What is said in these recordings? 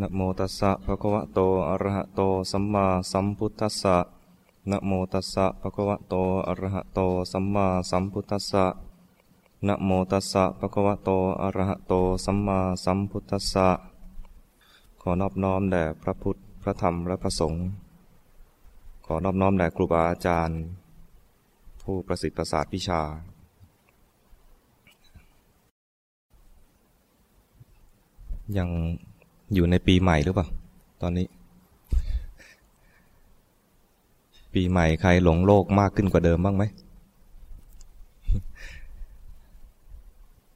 นะโมตัสสะภะคะวะโต อะระหะโต สัมมาสัมพุทธัสสะนะโมตัสสะภะคะวะโต อะระหะโต สัมมาสัมพุทธัสสะนะโมตัสสะภะคะวะโต อะระหะโต สัมมาสัมพุทธัสสะ ขอนอบน้อมแด่พระพุทธ พระธรรม และพระสงฆ์ ขอนอบน้อมแด่ครูบาอาจารย์ ผู้ประสิทธิ์ประสาทวิชา ยัง อยู่ในปีใหม่หรือเปล่า ตอนนี้ ปีใหม่ใครหลงโลกมากขึ้นกว่าเดิมบ้างไหม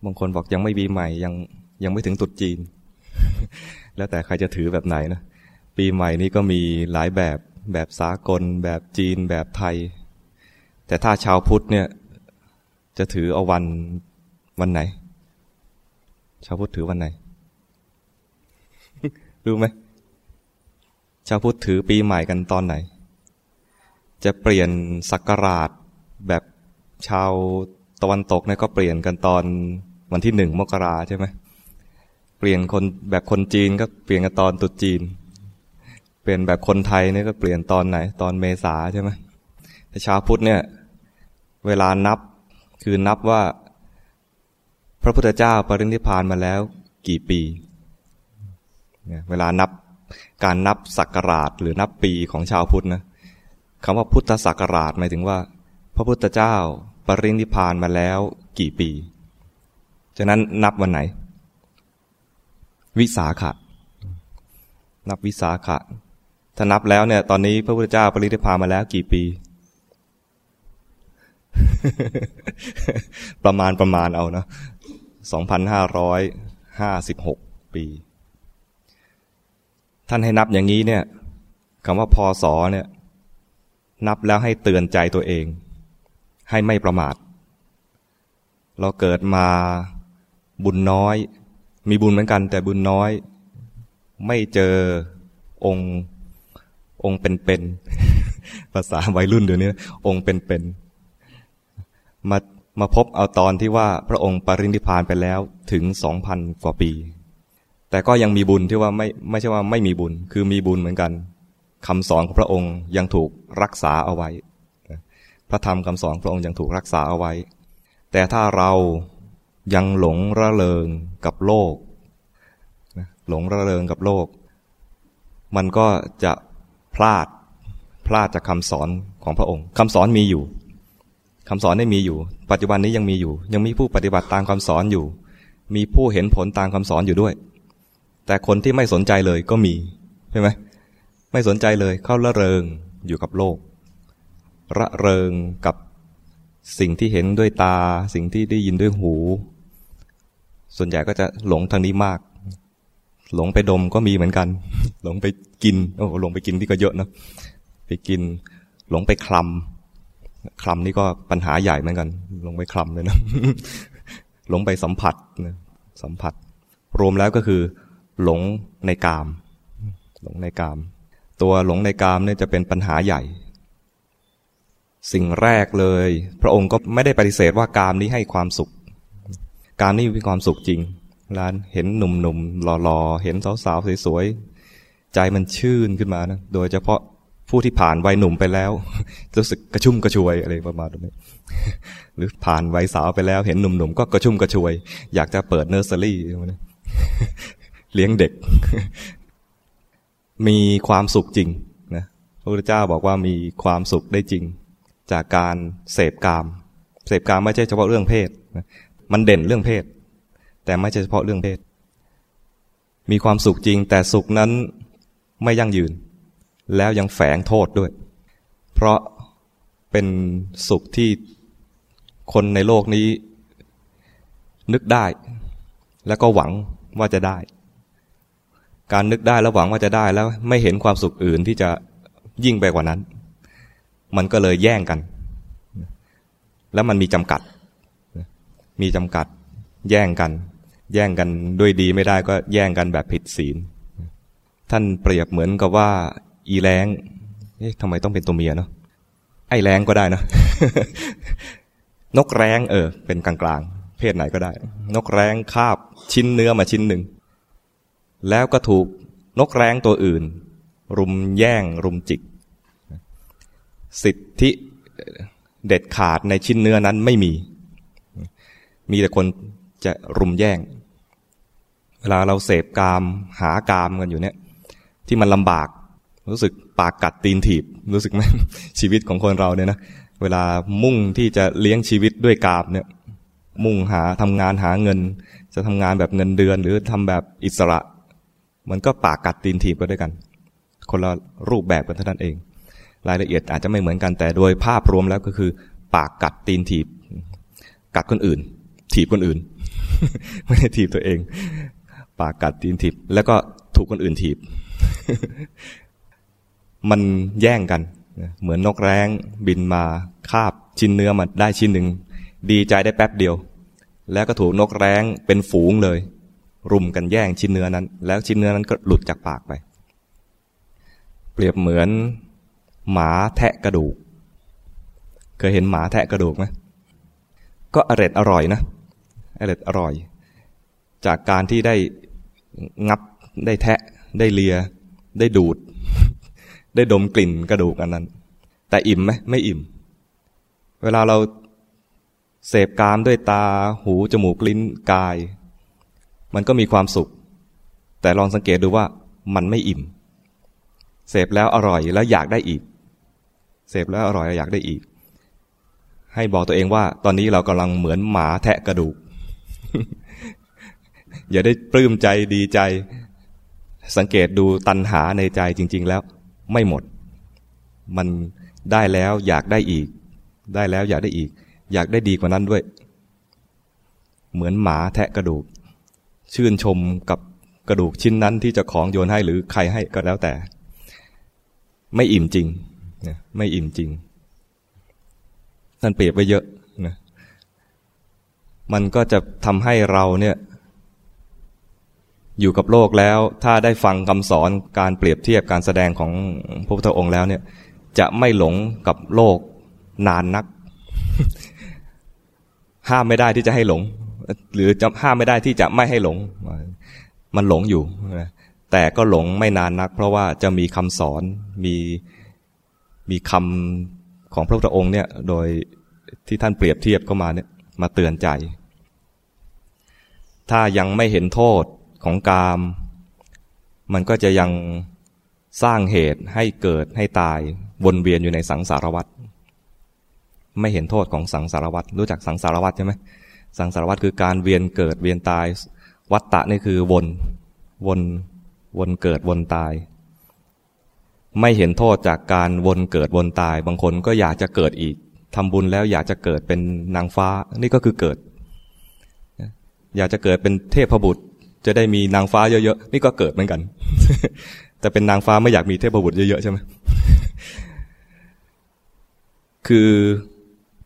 บางคนบอกยังไม่ปีใหม่ยังยังไม่ถึงตุดจีน แล้วแต่ใครจะถือแบบไหนนะปีใหม่นี้ก็มีหลายแบบแบบสากล แบบจีนแบบไทย แต่ถ้าชาวพุทธเนี่ย จะถือเอาวันวันไหน ชาวพุทธถือวันไหน รู้ไหมชาวพุทธถือปีใหม่กันตอนไหน จะเปลี่ยนศักราชแบบชาวตะวันตกเนี่ยก็เปลี่ยนกันตอนวันที่หนึ่งมกราใช่ไหมเปลี่ยนคนแบบคนจีนก็เปลี่ยนกันตอนตุษจีน เปลี่ยนแบบคนไทยเนี่ยก็เปลี่ยนตอนไหน ตอนเมษาใช่ไหมแต่ชาวพุทธเนี่ย เวลานับคือนับว่า พระพุทธเจ้าปรินิพานมาแล้วกี่ปี เวลานับการนับศักราชหรือนับปีของชาวพุทธนะคำว่าพุทธศักราชหมายถึงว่า พระพุทธเจ้าปรินิพานมาแล้วกี่ปี ฉะนั้นนับวันไหน วิสาขะ นับวิสาขะ ถ้านับแล้วเนี่ย ตอนนี้พระพุทธเจ้าปรินิพานมาแล้วกี่ปี ประมาณประมาณเอานะสองพันห้าร้อยห้าสิบหกปี ท่านให้นับอย่างนี้เนี่ยคำว่าพอสอเนี่ย นับแล้วให้เตือนใจตัวเอง ให้ไม่ประมาท เราเกิดมาบุญน้อย มีบุญเหมือนกันแต่บุญน้อย ไม่เจอองค์องค์เป็นๆภาษาวัยรุ่นเดี๋ยวนี้องค์เป็นๆมามาพบเอาตอนที่ว่าพระองค์ปรินิพานไปแล้วถึงสองพันกว่าปี แต่ก็ยังมีบุญที่ว่าไม่ไม่ใช่ว่าไม่มีบุญ คือมีบุญเหมือนกันคำสอนของพระองค์ยังถูกรักษาเอาไว้ พระธรรมคำสอนพระองค์ยังถูกรักษาเอาไว้ แต่ถ้าเรายังหลงระเริงกับโลก หลงระเริงกับโลก มันก็จะพลาดพลาดจากคำสอนของพระองค์คำสอนมีอยู่คำสอนได้มีอยู่ ปัจจุบันนี้ยังมีอยู่ ยังมีผู้ปฏิบัติตามคำสอนอยู่ มีผู้เห็นผลตามคำสอนอยู่ด้วย แต่คนที่ไม่สนใจเลยก็มีใช่ไหมไม่สนใจเลยเข้าละเริงอยู่กับโลก ระเริงกับสิ่งที่เห็นด้วยตา สิ่งที่ได้ยินด้วยหู ส่วนใหญ่ก็จะหลงทางนี้มาก หลงไปดมก็มีเหมือนกัน หลงไปกินโอ้หลงไปกินที่ก็เยอะนะไปกิน หลงไปคลำคลำนี่ก็ปัญหาใหญ่เหมือนกัน หลงไปคลำเลยนะหลงไปสัมผัสสัมผัส รวมแล้วก็คือ หลงในกาม หลงในกาม ตัวหลงในกามเนี่ยจะเป็นปัญหาใหญ่ สิ่งแรกเลย พระองค์ก็ไม่ได้ปฏิเสธว่ากามนี้ให้ความสุข กามนี้มีความสุขจริงร้านเห็นหนุ่มๆหล่อๆเห็นสาวๆสวยๆใจมันชื่นขึ้นมานะโดยเฉพาะผู้ที่ผ่านวัยหนุ่มไปแล้ว รู้สึกกระชุ่มกระชวยอะไรประมาณนี้หรือผ่านวัยสาวไปแล้ว เห็นหนุ่มๆก็กระชุ่มกระชวย อยากจะเปิดเนอร์เซอรี่ เลี้ยงเด็ก มีความสุขจริงนะพระพุทธเจ้าบอกว่ามีความสุขได้จริง จากการเสพกาม เสพกามไม่ใช่เฉพาะเรื่องเพศมันเด่นเรื่องเพศ แต่ไม่ใช่เฉพาะเรื่องเพศ มีความสุขจริง แต่สุขนั้นไม่ยั่งยืน แล้วยังแฝงโทษด้วย เพราะเป็นสุขที่คนในโลกนี้นึกได้ แล้วก็หวังว่าจะได้ การนึกได้แล้วหวังว่าจะได้แล้วไม่เห็นความสุขอื่นที่จะยิ่งไปกว่านั้น มันก็เลยแย่งกัน แล้วมันมีจำกัด มีจำกัด แย่งกัน แย่งกันด้วยดีไม่ได้ก็แย่งกันแบบผิดศีล ท่านเปรียบเหมือนกับว่า อีแรงเอ๊ะทำไมต้องเป็นตัวเมียเนาะไอแรงก็ได้นะนกแรงเออ เป็นกลางๆ เพศไหนก็ได้ นกแรงคาบชิ้นเนื้อมาชิ้นหนึ่ง แล้วก็ถูกนกแร้งตัวอื่น รุมแย่งรุมจิก สิทธิเด็ดขาดในชิ้นเนื้อนั้นไม่มี มีแต่คนจะรุมแย่ง เวลาเราเสพกามหากามกันอยู่เนี่ย ที่มันลำบาก รู้สึกปากกัดตีนถีบ รู้สึกไหมชีวิตของคนเราเนี่ยนะเวลามุ่งที่จะเลี้ยงชีวิตด้วยกามเนี่ย มุ่งหาทำงานหาเงิน จะทำงานแบบเงินเดือน หรือทำแบบอิสระ มันก็ปากกัดตีนถีบไปด้วยกัน คนละรูปแบบกันเท่านั้นเอง รายละเอียดอาจจะไม่เหมือนกันแต่โดยภาพรวมแล้วก็คือ ปากกัดตีนถีบ กัดคนอื่น ถีบคนอื่น ไม่ได้ถีบตัวเอง ปากกัดตีนถีบ แล้วก็ถูกคนอื่นถีบ มันแย่งกัน เหมือนนกแร้งบินมาคาบชิ้นเนื้อมาได้ชิ้นหนึ่งดีใจได้แป๊บเดียว แล้วก็ถูกนกแร้งเป็นฝูงเลย รุมกันแย่งชิ้นเนื้อนั้น แล้วชิ้นเนื้อนั้นก็หลุดจากปากไป เปรียบเหมือน หมาแทะกระดูก เคยเห็นหมาแทะกระดูกไหมก็อร่อยอร่อยนะอร่อยอร่อย จากการที่ได้งับได้แทะได้เลีย ได้ดูด ได้ดมกลิ่นกระดูกอันนั้น แต่อิ่มไหมไม่อิ่ม เวลาเราเสพกามด้วยตาหู จมูกลิ้นกาย มันก็มีความสุข แต่ลองสังเกตดูว่ามันไม่อิ่ม เสพแล้วอร่อยแล้วอยากได้อีก เสพแล้วอร่อยแลอยากได้อีก ให้บอกตัวเองว่า ตอนนี้เรากำลังเหมือนหมาแทะกระดูก อย่าได้ปลื้มใจดีใจ สังเกตดูตัณหาในใจจริง ๆ แล้ว ไม่หมด มันได้แล้วอยากได้อีก ได้แล้วอยากได้อีก อยากได้ดีกว่านั้นด้วย เหมือนหมาแทะกระดูก ชื่นชมกับกระดูกชิ้นนั้นที่จะของโยนให้หรือใครให้ก็แล้วแต่ ไม่อิ่มจริงไม่อิ่มจริงท่านเปรียบไว้เยอะนะมันก็จะทำให้เราเนี่ย อยู่กับโลกแล้ว ถ้าได้ฟังคำสอนการเปรียบเทียบการแสดงของพระพุทธองค์แล้วเนี่ย จะไม่หลงกับโลกนานนัก ห้ามไม่ได้ที่จะให้หลง หรือจะห้ามไม่ได้ที่จะไม่ให้หลง มันหลงอยู่แต่ก็หลงไม่นานนัก เพราะว่าจะมีคำสอนมีมีคำของพระพุทธองค์เนี่ย โดยที่ท่านเปรียบเทียบเข้ามาเนี่ย มาเตือนใจ ถ้ายังไม่เห็นโทษของกาม มันก็จะยังสร้างเหตุให้เกิดให้ตายวนเวียนอยู่ในสังสารวัฏไม่เห็นโทษของสังสารวัฏรู้จักสังสารวัฏใช่ไหม สังสารวัฏคือการเวียนเกิดเวียนตาย วัฏฏะนี่คือวนวนวนเกิดวนตาย ไม่เห็นโทษจากการวนเกิดวนตาย บางคนก็อยากจะเกิดอีกทำบุญแล้วอยากจะเกิดเป็นนางฟ้านี่ก็คือเกิด อยากจะเกิดเป็นเทพบุตร จะได้มีนางฟ้าเยอะๆนี่ก็เกิดเหมือนกัน แต่เป็นนางฟ้าไม่อยากมีเทพบุตรเยอะๆใช่ไหมคือ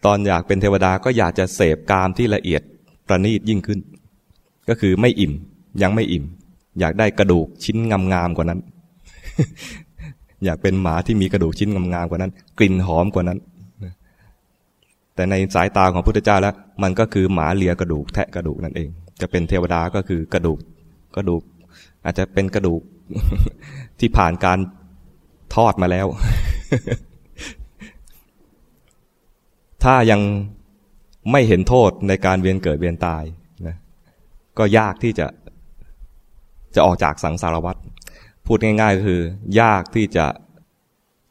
ตอนอยากเป็นเทวดาก็อยากจะเสพกามที่ละเอียดประณีตยิ่งขึ้น ก็คือไม่อิ่มยังไม่อิ่ม อยากได้กระดูกชิ้นงามๆกว่านั้น อยากเป็นหมาที่มีกระดูกชิ้นงามๆกว่านั้น กลิ่นหอมกว่านั้น แต่ในสายตาของพุทธเจ้าแล้ว มันก็คือหมาเลียกระดูกแทะกระดูกนั่นเอง จะเป็นเทวดาก็คือกระดูกกระดูก อาจจะเป็นกระดูกที่ผ่านการทอดมาแล้ว ถ้ายังไม่เห็นโทษในการเวียนเกิดเวียนตายนะก็ยากที่จะจะออกจากสังสารวัฏพูดง่ายๆก็คือ ยากที่จะ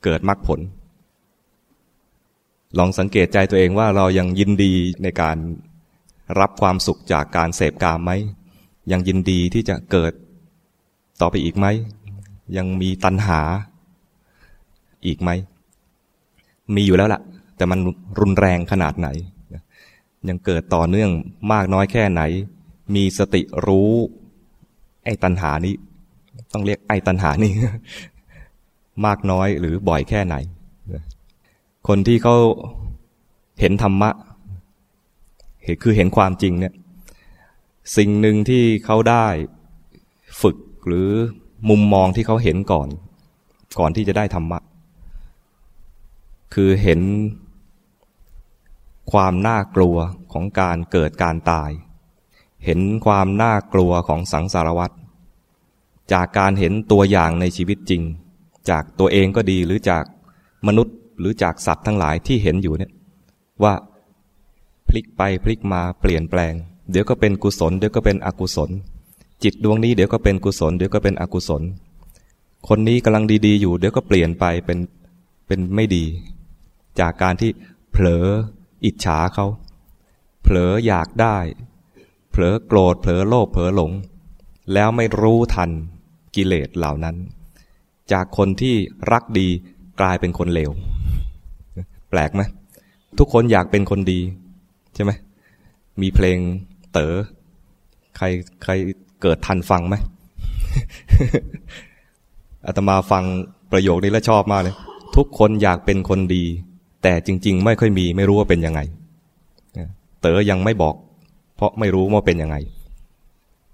เกิดมรรคผล ลองสังเกตใจตัวเองว่าเรายังยินดีในการรับความสุขจากการเสพกามไหม ยังยินดีที่จะเกิดต่อไปอีกไหม ยังมีตัณหาอีกไหม มีอยู่แล้วละ่ะ แต่มันรุนแรงขนาดไหน ยังเกิดต่อเนื่องมากน้อยแค่ไหน มีสติรู้ไอ้ตัณหานี้ ต้องเรียกไอ้ตัณหานี้มากน้อยหรือบ่อยแค่ไหน คนที่เขาเห็นธรรมะ เห็นคือเห็นความจริงเนี่ย สิ่งหนึ่งที่เขาได้ฝึกหรือมุมมองที่เขาเห็นก่อน ก่อนที่จะได้ธรรมะ คือเห็น ความน่ากลัวของการเกิดการตาย เห็นความน่ากลัวของสังสารวัฏจากการเห็นตัวอย่างในชีวิตจริง จากตัวเองก็ดีหรือจากมนุษย์หรือจากสัตว์ทั้งหลายที่เห็นอยู่เนี่ยว่าพลิกไปพลิกมาเปลี่ยนแปลง เดี๋ยวก็เป็นกุศลเดี๋ยวก็เป็นอกุศล จิตดวงนี้เดี๋ยวก็เป็นกุศลเดี๋ยวก็เป็นอกุศล คนนี้กำลังดีๆ อยู่เดี๋ยวก็เปลี่ยนไปเป็นเป็นไม่ดี จากการที่เผลอ อิจฉาเขาเผลออยากได้ เผลอโกรธเผลอโลภเผลอหลง แล้วไม่รู้ทันกิเลสเหล่านั้น จากคนที่รักดีกลายเป็นคนเลว แปลกไหมทุกคนอยากเป็นคนดี ใช่ไหมมีเพลงเต๋อใครใครเกิดทันฟังไหมอาตมาฟังประโยคนี้แล้วชอบมากเลย ทุกคนอยากเป็นคนดี แต่จริง ๆ ไม่ค่อยมีไม่รู้ว่าเป็นยังไง เต๋อยังไม่บอก เพราะไม่รู้ว่าเป็นยังไง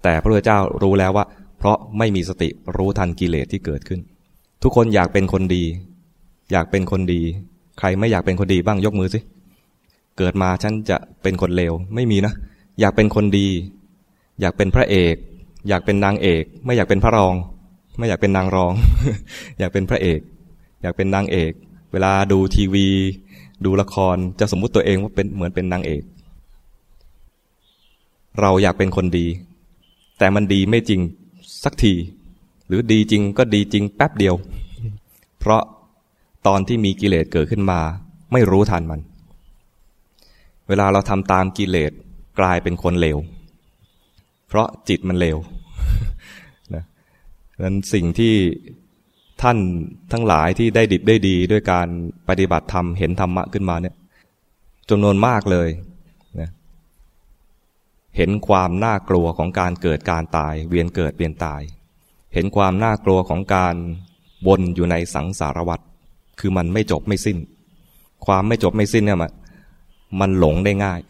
แต่พระพุทธเจ้ารู้แล้วว่า เพราะไม่มีสติรู้ทันกิเลสที่เกิดขึ้น ทุกคนอยากเป็นคนดี อยากเป็นคนดี ใครไม่อยากเป็นคนดีบ้างยกมือสิเกิดมาฉันจะเป็นคนเลวไม่มีนะ อยากเป็นคนดี อยากเป็นพระเอก อยากเป็นนางเอก ไม่อยากเป็นพระรอง ไม่อยากเป็นนางรอง อยากเป็นพระเอก อยากเป็นนางเอก เวลาดูทีวี ดูละครจะสมมุติตัวเองว่าเป็นเหมือนเป็นนางเอก เราอยากเป็นคนดี แต่มันดีไม่จริงสักที หรือดีจริงก็ดีจริงแป๊บเดียว เพราะตอนที่มีกิเลสเกิดขึ้นมา ไม่รู้ทันมัน เวลาเราทำตามกิเลสกลายเป็นคนเลว เพราะจิตมันเลวนะนั้นสิ่งที่ ท่านทั้งหลายที่ได้ดิบได้ดีด้วยการปฏิบัติธรรมเห็นธรรมะขึ้นมาเนี่ยจำนวนมากเลยนะเห็นความน่ากลัวของการเกิดการตาย เวียนเกิดเวียนตาย เห็นความน่ากลัวของการวนอยู่ในสังสารวัฏคือมันไม่จบไม่สิ้น ความไม่จบไม่สิ้นเนี่ยมันมันหลงได้ง่าย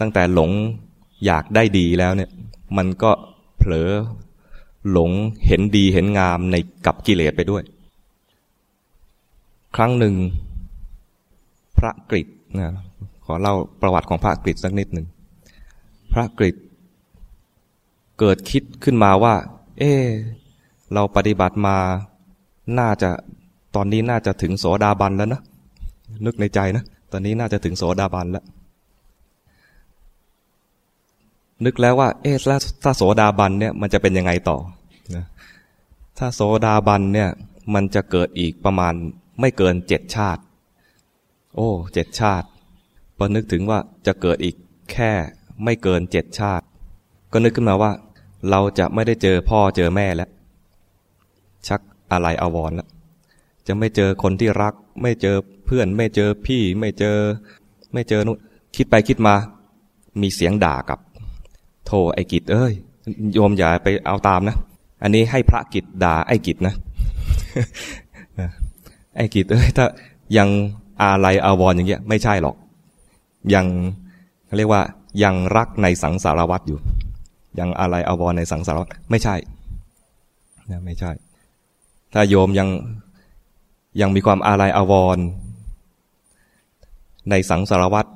ตั้งแต่หลงอยากได้ดีแล้วเนี่ย มันก็เผลอ หลงเห็นดีเห็นงามในกับกิเลสไปด้วย ครั้งหนึ่ง พระกฤษนะขอเล่าประวัติของพระกฤษสักนิดหนึ่ง พระกฤษเกิดคิดขึ้นมาว่า เออเราปฏิบัติมาน่าจะตอนนี้น่าจะถึงโสดาบันแล้วนะนึกในใจนะ ตอนนี้น่าจะถึงโสดาบันแล้ว นึกแล้วว่า เออแล้วถ้าโสดาบันเนี่ยมันจะเป็นยังไงต่อนะถ้าโสดาบันเนี่ย มันจะเกิดอีกประมาณไม่เกินเจ็ดชาติ โอ้เจ็ดชาติพอนึกถึงว่าจะเกิดอีกแค่ไม่เกินเจ็ดชาติ ก็นึกขึ้นมาว่า เราจะไม่ได้เจอพ่อเจอแม่แล้ว ชักอะไรอาวรแล้วจะไม่เจอคนที่รัก ไม่เจอเพื่อน ไม่เจอพี่ ไม่เจอ ไม่เจอนู่นคิดไปคิดมา มีเสียงด่ากับ โทไอ้กิจเอ้ยโยมอย่าไปเอาตามนะ อันนี้ให้พระกิจด่าไอ้กิจนะไอ้กิจเอ้ยถ้ายังอะไรอาวรอย่างเงี้ย ไม่ใช่หรอก ยังเรียกว่า ยังรักในสังสารวัฏอยู่ ยังอะไรอาวรในสังสารวัฏไม่ใช่นะไม่ใช่ ถ้าโยมยังยังมีความอาลัยอาวรในสังสารวัฏ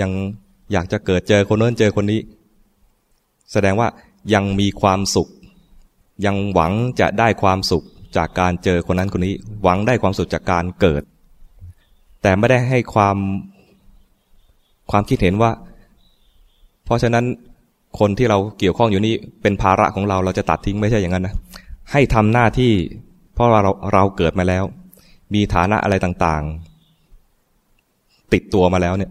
ยังอยากจะเกิดเจอคนนั้นเจอคนนี้ แสดงว่ายังมีความสุข ยังหวังจะได้ความสุขจากการเจอคนนั้นคนนี้ หวังได้ความสุขจากการเกิด แต่ไม่ได้ให้ความความคิดเห็นว่า เพราะฉะนั้นคนที่เราเกี่ยวข้องอยู่นี่เป็นภาระของเราเราจะตัดทิ้งไม่ใช่อย่างนั้นนะให้ทำหน้าที่ เพราะเราเราเกิดมาแล้ว มีฐานะอะไรต่างๆ ติดตัวมาแล้วเนี่ย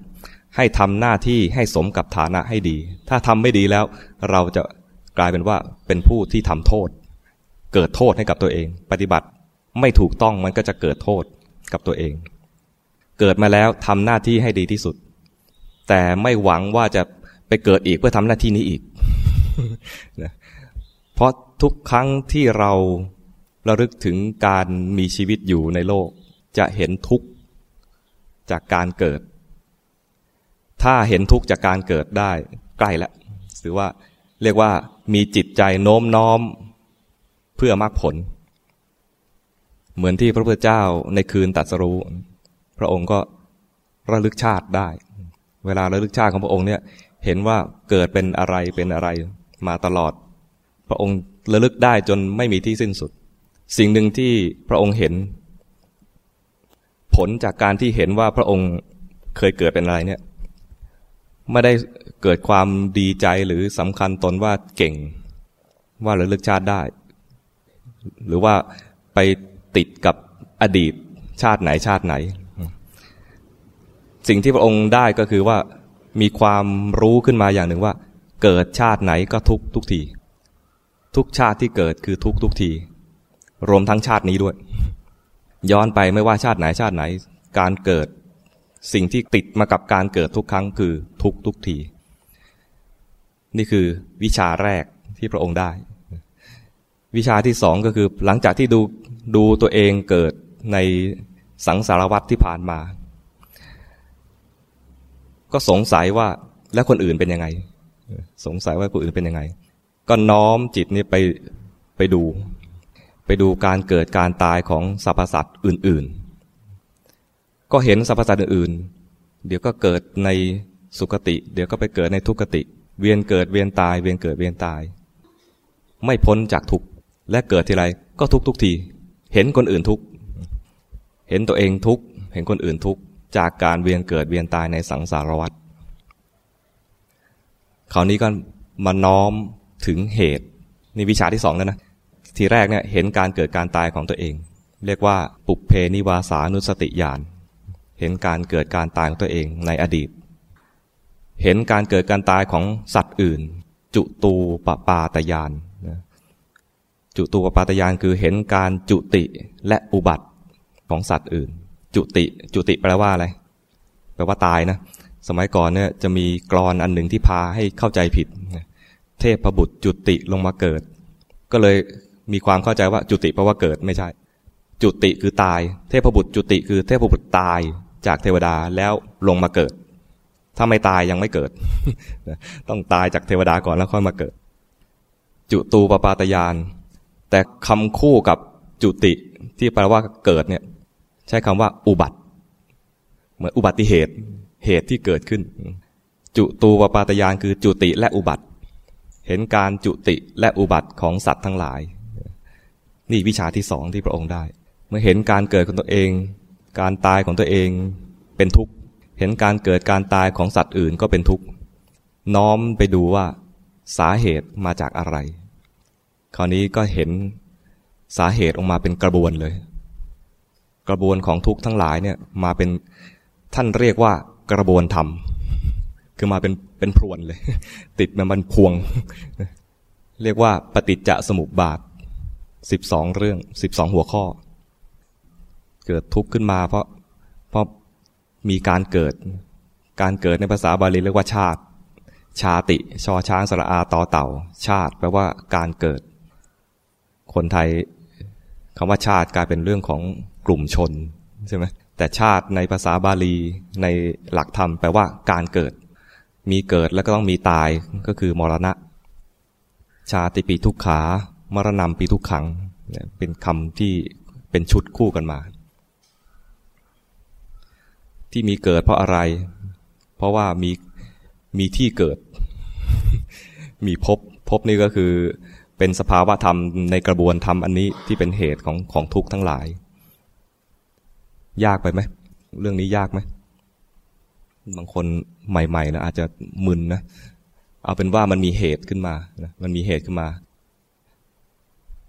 ให้ทำหน้าที่ให้สมกับฐานะให้ดี ถ้าทำไม่ดีแล้ว เราจะกลายเป็นว่าเป็นผู้ที่ทำโทษ เกิดโทษให้กับตัวเอง ปฏิบัติไม่ถูกต้องมันก็จะเกิดโทษกับตัวเอง เกิดมาแล้วทำหน้าที่ให้ดีที่สุด แต่ไม่หวังว่าจะไปเกิดอีกเพื่อทำหน้าที่นี้อีกนะเพราะทุกครั้งที่เราระลึกถึงการมีชีวิตอยู่ในโลก จะเห็นทุกข์จากการเกิด ถ้าเห็นทุกข์จากการเกิดได้ใกล้แล้วถือว่าเรียกว่ามีจิตใจโน้มน้อมเพื่อมรรคผล เหมือนที่พระพุทธเจ้าในคืนตัดสรู้ พระองค์ก็ระลึกชาติได้ เวลาระลึกชาติของพระองค์เนี่ยเห็นว่าเกิดเป็นอะไรเป็นอะไรมาตลอด พระองค์ระลึกได้จนไม่มีที่สิ้นสุด สิ่งหนึ่งที่พระองค์เห็น ผลจากการที่เห็นว่าพระองค์เคยเกิดเป็นอะไรเนี่ย ไม่ได้เกิดความดีใจหรือสำคัญตนว่าเก่ง ว่าระลึกชาติได้ หรือว่าไปติดกับอดีตชาติไหนชาติไหน สิ่งที่พระองค์ได้ก็คือว่ามีความรู้ขึ้นมาอย่างหนึ่งว่า เกิดชาติไหนก็ทุกทุกที ทุกชาติที่เกิดคือทุกทุกที รวมทั้งชาตินี้ด้วย ย้อนไปไม่ว่าชาติไหนชาติไหน การเกิด สิ่งที่ติดมากับการเกิดทุกครั้งคือทุกทุกที นี่คือวิชาแรกที่พระองค์ได้ วิชาที่สองก็คือหลังจากที่ดูดูตัวเองเกิดในสังสารวัตรที่ผ่านมา ก็สงสัยว่าแล้วคนอื่นเป็นยังไง สงสัยว่าคนอื่นเป็นยังไง ก็น้อมจิตนี้ไปไปดู ไปดูการเกิดการตายของสรรพสัตว์อื่น ๆ ก็เห็นสรรพสัตว์อื่นเดี๋ยวก็เกิดในสุคติ เดี๋ยวก็ไปเกิดในทุกติ เวียนเกิดเวียนตาย เวียนเกิดเวียนตาย ไม่พ้นจากทุกและเกิดทีไรก็ทุกทุกที เห็นคนอื่นทุกเห็นตัวเองทุกเห็นคนอื่นทุกจากการเวียนเกิดเวียนตายในสังสารวัฏคราวนี้ก็มาน้อมถึงเหตุนี่วิชาที่สองแล้วนะทีแรกเนี่ยเห็นการเกิดการตายของตัวเอง เรียกว่าปุเพนิวาสานุสติญาณ เห็นการเกิดการตายของตัวเองในอดีต เห็นการเกิดการตายของสัตว์อื่น จุตูปปาตยานจุตูปปาตยานคือเห็นการจุติและอุบัติของสัตว์อื่น จุติจุติแปลว่าอะไรแปลว่าตายนะ สมัยก่อนเนี่ยจะมีกรอนอันหนึ่งที่พาให้เข้าใจผิด เทพบุตรจุติลงมาเกิด ก็เลยมีความเข้าใจว่าจุติแปลว่าเกิดไม่ใช่ จุติคือตาย เทพบุตรจุติคือเทพบุตรตาย จากเทวดาแล้วลงมาเกิด ถ้าไม่ตายยังไม่เกิด ต้องตายจากเทวดาก่อนแล้วค่อยมาเกิด จุตูปปาตยาน แต่คำคู่กับจุติที่แปลว่าเกิดเนี่ย ใช้คำว่าอุบัติ เหมือนอุบัติเหตุ เหตุที่เกิดขึ้น จุตูปปาตยานคือจุติและอุบัติ เห็นการจุติและอุบัติของสัตว์ทั้งหลาย นี่วิชาที่สองที่พระองค์ได้ เมื่อเห็นการเกิดของตัวเอง การตายของตัวเองเป็นทุกข์ เห็นการเกิดการตายของสัตว์อื่นก็เป็นทุกข์ น้อมไปดูว่าสาเหตุมาจากอะไร คราวนี้ก็เห็นสาเหตุออกมาเป็นกระบวนเลย กระบวนของทุกข์ทั้งหลายเนี่ยมาเป็นท่านเรียกว่ากระบวนธรรม คือมาเป็นเป็นพรวนเลย ติดมันมันพวง เรียกว่าปฏิจจสมุปบาทสิบสองเรื่องสิบสองหัวข้อ เกิดทุกข์ขึ้นมาเพราะเพราะมีการเกิด การเกิดในภาษาบาลีเรียกว่าชาติ ชาติ ชอช้างสระอาต่อเต่า ชาติแปลว่าการเกิด คนไทยคำว่าชาติกลายเป็นเรื่องของกลุ่มชนใช่ไหมแต่ชาติในภาษาบาลีในหลักธรรมแปลว่าการเกิด มีเกิดแล้วก็ต้องมีตายก็คือมรณะ ชาติปีทุกขามรณะปีทุกขังเป็นคำที่เป็นชุดคู่กันมา ที่มีเกิดเพราะอะไร เพราะว่ามีมีที่เกิด มีพบพบนี่ก็คือเป็นสภาวะธรรมในกระบวนธรรมอันนี้ที่เป็นเหตุของของทุกข์ทั้งหลาย ยากไปไหมเรื่องนี้ยากไหมบางคนใหม่ๆนะอาจจะมึนนะเอาเป็นว่ามันมีเหตุขึ้นมานะมันมีเหตุขึ้นมา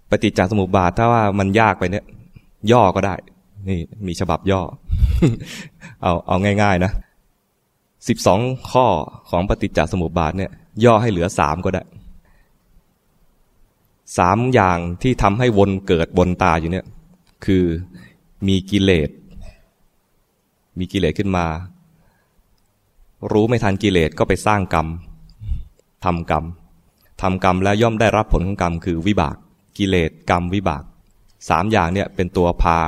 ปฏิจจสมุปบาทถ้าว่ามันยากไปเนี่ย ย่อก็ได้ นี่มีฉบับย่อ เอาเอาง่าย ๆ นะสิบสองข้อของปฏิจจสมุปบาทเนี่ย ย่อให้เหลือสามก็ได้สามอย่างที่ทำให้วนเกิดบนตาอยู่เนี่ย คือมีกิเลส มีกิเลสขึ้นมา รู้ไม่ทันกิเลสก็ไปสร้างกรรมทำกรรมทำกรรมแล้วย่อมได้รับผลของกรรมคือวิบาก กิเลสกรรมวิบากสามอย่างเนี่ยเป็นตัวพา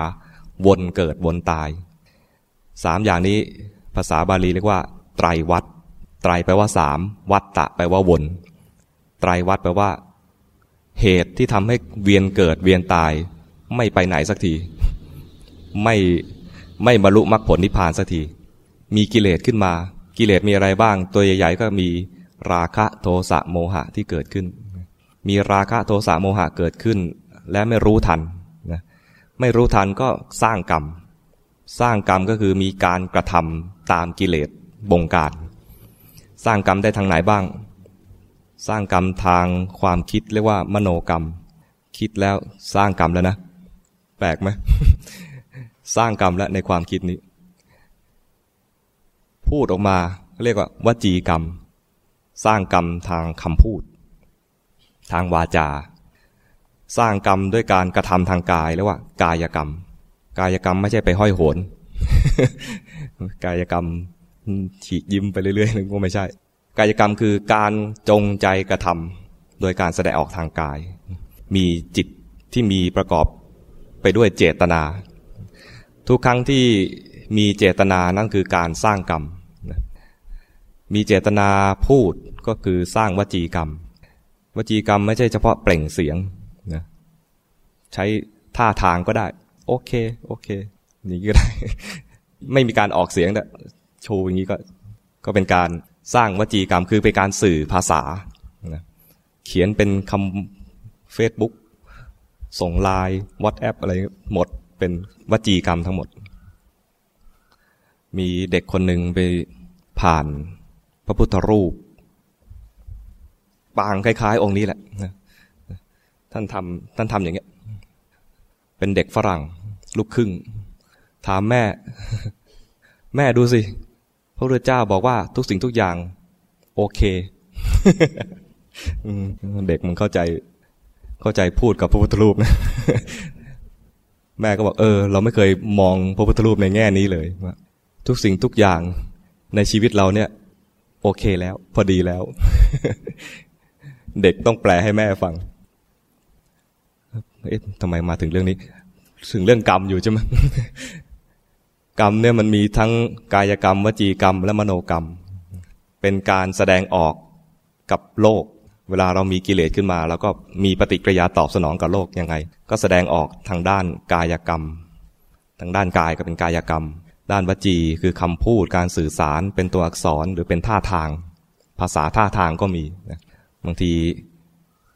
วนเกิดวนตาย สามอย่างนี้ภาษาบาลีเรียกว่า ไตรวัตไตรแปลว่าสามวัตตะแปลว่าวน ไตรวัตแปลว่า เหตุที่ทำให้เวียนเกิดเวียนตาย ไม่ไปไหนสักที ไม่ไม่บรรลุมรรคผลนิพพานสักที มีกิเลสขึ้นมา กิเลสมีอะไรบ้าง ตัวใหญ่ ๆ ก็มีราคะโทสะโมหะที่เกิดขึ้น มีราคะโทสะโมหะเกิดขึ้น และไม่รู้ทันนะไม่รู้ทันก็สร้างกรรม สร้างกรรมก็คือมีการกระทำตามกิเลสบงการ สร้างกรรมได้ทางไหนบ้าง สร้างกรรมทางความคิดเรียกว่ามโนกรรม คิดแล้วสร้างกรรมแล้วนะ แปลกไหมสร้างกรรมแล้วในความคิดนี้ พูดออกมาเรียกว่าวจีกรรม สร้างกรรมทางคำพูด ทางวาจา สร้างกรรมด้วยการกระทำทางกายเรียกว่ากายกรรม กายกรรมไม่ใช่ไปห้อยโหน กายกรรมฉีกยิ้มไปเรื่อยๆนึกว่าไม่ใช่ กายกรรมคือการจงใจกระทำโดยการแสดงออกทางกาย มีจิตที่มีประกอบไปด้วยเจตนา ทุกครั้งที่มีเจตนานั่นคือการสร้างกรรม มีเจตนาพูดก็คือสร้างวจีกรรม วจีกรรมไม่ใช่เฉพาะเปล่งเสียงนะใช้ท่าทางก็ได้ โอเค โอเค นี่ก็ได้ ไม่มีการออกเสียงแต่โชว์อย่างนี้ก็ ก็เป็นการสร้างวจีกรรม คือเป็นการสื่อภาษา เขียนเป็นคำเฟซบุ๊กส่งไลน์วอทแอปอะไรหมด เป็นวจีกรรมทั้งหมด มีเด็กคนหนึ่งไปผ่านพระพุทธรูป ปางคล้าย ๆ องค์นี้แหละ ท่านทำท่านทำอย่างเงี้ย เป็นเด็กฝรั่ง ลูกครึ่ง ถามแม่ แม่ดูสิ พระพุทธเจ้าบอกว่าทุกสิ่งทุกอย่าง โอเคเด็กมันเข้าใจ เข้าใจพูดกับพระพุทธรูปนะแม่ก็บอกเออ เราไม่เคยมองพระพุทธรูปในแง่นี้เลยว่าทุกสิ่งทุกอย่างในชีวิตเราเนี่ย โอเคแล้ว พอดีแล้ว เด็กต้องแปลให้แม่ฟัง เอ๊ะทำไมมาถึงเรื่องนี้ ถึงเรื่องกรรมอยู่ใช่ไหมกรรมเนี่ยมันมีทั้งกายกรรม วจีกรรม และมโนกรรม เป็นการแสดงออกกับโลก เวลาเรามีกิเลสขึ้นมา แล้วก็มีปฏิกิริยาตอบสนองกับโลกยังไง ก็แสดงออกทางด้านกายกรรม ทางด้านกายก็เป็นกายกรรม ด้านวจีคือคำพูดการสื่อสารเป็นตัวอักษรหรือเป็นท่าทาง ภาษาท่าทางก็มีบางที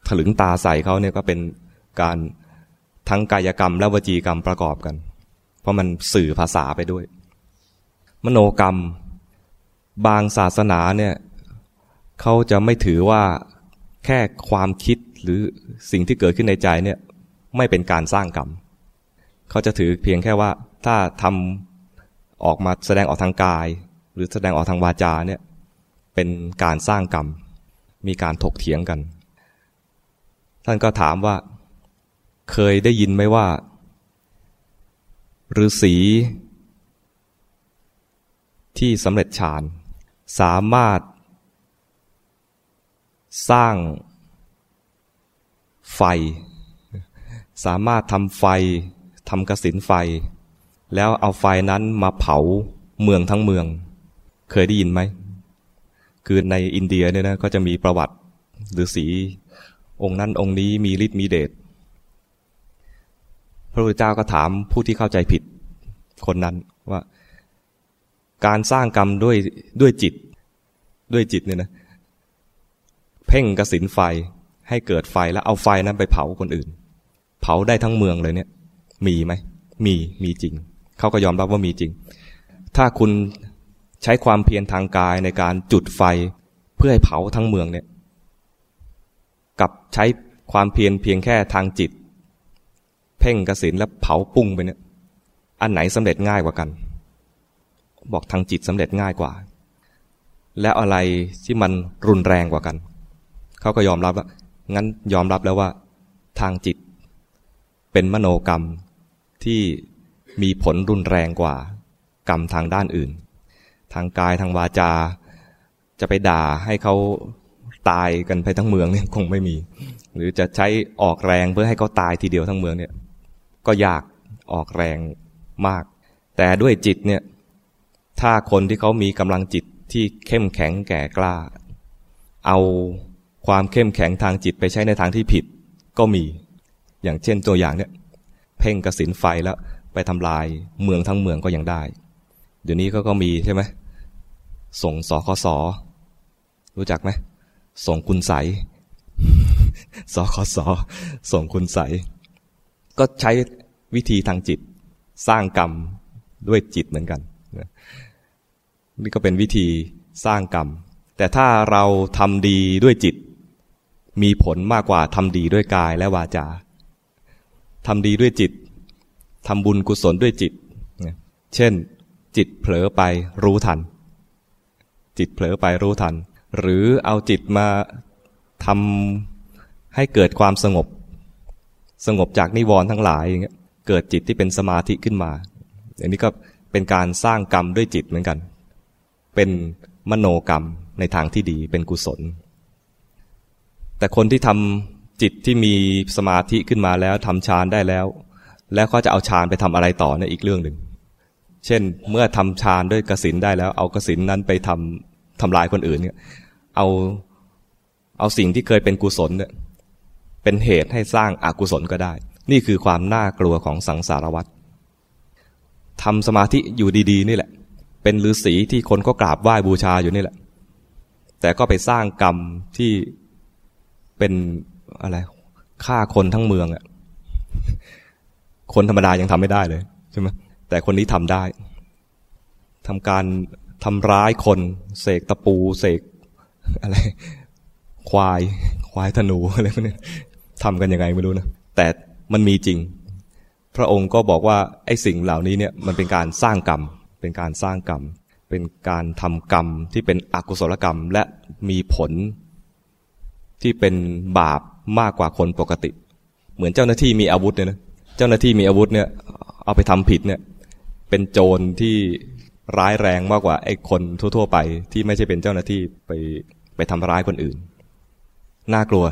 ถลึงตาใส่เขาเนี่ยก็เป็น การทั้งกายกรรมและวจีกรรมประกอบกัน เพราะมันสื่อภาษาไปด้วย มโนกรรม บางศาสนาเนี่ยเขาจะไม่ถือว่าแค่ความคิดหรือสิ่งที่เกิดขึ้นในใจเนี่ยไม่เป็นการสร้างกรรมเขาจะถือเพียงแค่ว่าถ้าทำออกมาแสดงออกทางกาย หรือแสดงออกทางวาจาเนี่ยเป็นการสร้างกรรม มีการถกเถียงกัน ท่านก็ถามว่า เคยได้ยินไหมว่าฤาษีที่สำเร็จฌานสามารถ สร้าง ไฟ สามารถทำไฟทำกระสินไฟ แล้วเอาไฟนั้นมาเผาเมืองทั้งเมือง เคยได้ยินไหม คือในอินเดียเนี่ยนะก็จะมีประวัติฤาษีองค์นั้นองค์นี้มีฤทธิ์มีเดช ระพุทธเจ้าก็ถามผู้ที่เข้าใจผิดคนนั้นว่า การสร้างกรรมด้วยด้วยจิต ด้วยจิตเนี่ยนะ เพ่งกระสินไฟให้เกิดไฟแล้วเอาไฟนั้นไปเผาคนอื่น เผาได้ทั้งเมืองเลยเนี่ย มีไหมมีมีจริง เขาก็ยอมรับว่ามีจริง ถ้าคุณใช้ความเพียรทางกายในการจุดไฟเพื่อให้เผาทั้งเมืองเนี่ย กับใช้ความเพียรเพียงแค่ทางจิต เพ่งกระสินแล้วเผาปุ้งไปเนี่ย อันไหนสำเร็จง่ายกว่ากัน บอกทางจิตสำเร็จง่ายกว่า แล้วอะไรที่มันรุนแรงกว่ากัน เขาก็ยอมรับว่างั้นยอมรับแล้วว่า ทางจิต เป็นมโนกรรมที่มีผลรุนแรงกว่า กรรมทางด้านอื่น ทางกายทางวาจา จะไปด่าให้เขาตายกันไปทั้งเมืองเนี่ยคงไม่มี หรือจะใช้ออกแรงเพื่อให้เขาตายทีเดียวทั้งเมืองเนี่ย ก็ยากออกแรงมาก แต่ด้วยจิตเนี่ย ถ้าคนที่เขามีกำลังจิตที่เข้มแข็งแก่กล้า เอาความเข้มแข็งทางจิตไปใช้ในทางที่ผิด ก็มี อย่างเช่นตัวอย่างเนี่ย เพ่งกระสินไฟแล้วไปทำลายเมืองทั้งเมืองก็ยังได้ เดี๋ยวนี้ก็ก็มีใช่ไหมส่งสคสรู้จักไหมส่งคุณใสสคสส่งคุณใส ก็ใช้วิธีทางจิต สร้างกรรมด้วยจิตเหมือนกันนี่ก็เป็นวิธีสร้างกรรม แต่ถ้าเราทำดีด้วยจิต มีผลมากกว่าทำดีด้วยกายและวาจาทำดีด้วยจิตทำบุญกุศลด้วยจิต เช่น จิตเผลอไปรู้ทัน จิตเผลอไปรู้ทัน หรือเอาจิตมาทำให้เกิดความสงบ สงบจากนิวรณ์ทั้งหลายอย่างเงี้ยเกิดจิตที่เป็นสมาธิขึ้นมาอันนี้ก็เป็นการสร้างกรรมด้วยจิตเหมือนกัน เป็นมโนกรรมในทางที่ดีเป็นกุศล แต่คนที่ทำจิตที่มีสมาธิขึ้นมาแล้วทำฌานได้แล้ว แล้วก็จะเอาฌานไปทำอะไรต่อในอีกเรื่องหนึ่ง เช่นเมื่อทำฌานด้วยกสินได้แล้ว เอากสินนั้นไปทำทำลายคนอื่นเนี่ย เอาเอาสิ่งที่เคยเป็นกุศลเนี่ย เป็นเหตุให้สร้างอากุศลก็ได้ นี่คือความน่ากลัวของสังสารวัฏทำสมาธิอยู่ดีๆ นี่แหละ เป็นฤาษีที่คนก็กราบไหว้บูชาอยู่นี่แหละ แต่ก็ไปสร้างกรรมที่เป็นอะไรฆ่าคนทั้งเมืองอะคนธรรมดายังทำไม่ได้เลยใช่ไหมแต่คนนี้ทำได้ทำการทำร้ายคนเสกตะปูเสกอะไรควายควายธนูอะไรพวกนี้ ทำกันยังไงไม่รู้นะ แต่มันมีจริง พระองค์ก็บอกว่าไอ้สิ่งเหล่านี้เนี่ยมันเป็นการสร้างกรรม เป็นการสร้างกรรม เป็นการทำกรรมที่เป็นอกุศลกรรมและมีผลที่เป็นบาปมากกว่าคนปกติ เหมือนเจ้าหน้าที่มีอาวุธเนี่ยนะ เจ้าหน้าที่มีอาวุธเนี่ยเอาไปทำผิดเนี่ย เป็นโจรที่ร้ายแรงมากกว่าไอ้คนทั่ว ๆ ไปที่ไม่ใช่เป็นเจ้าหน้าที่ไปไปทำร้ายคนอื่น น่ากลัว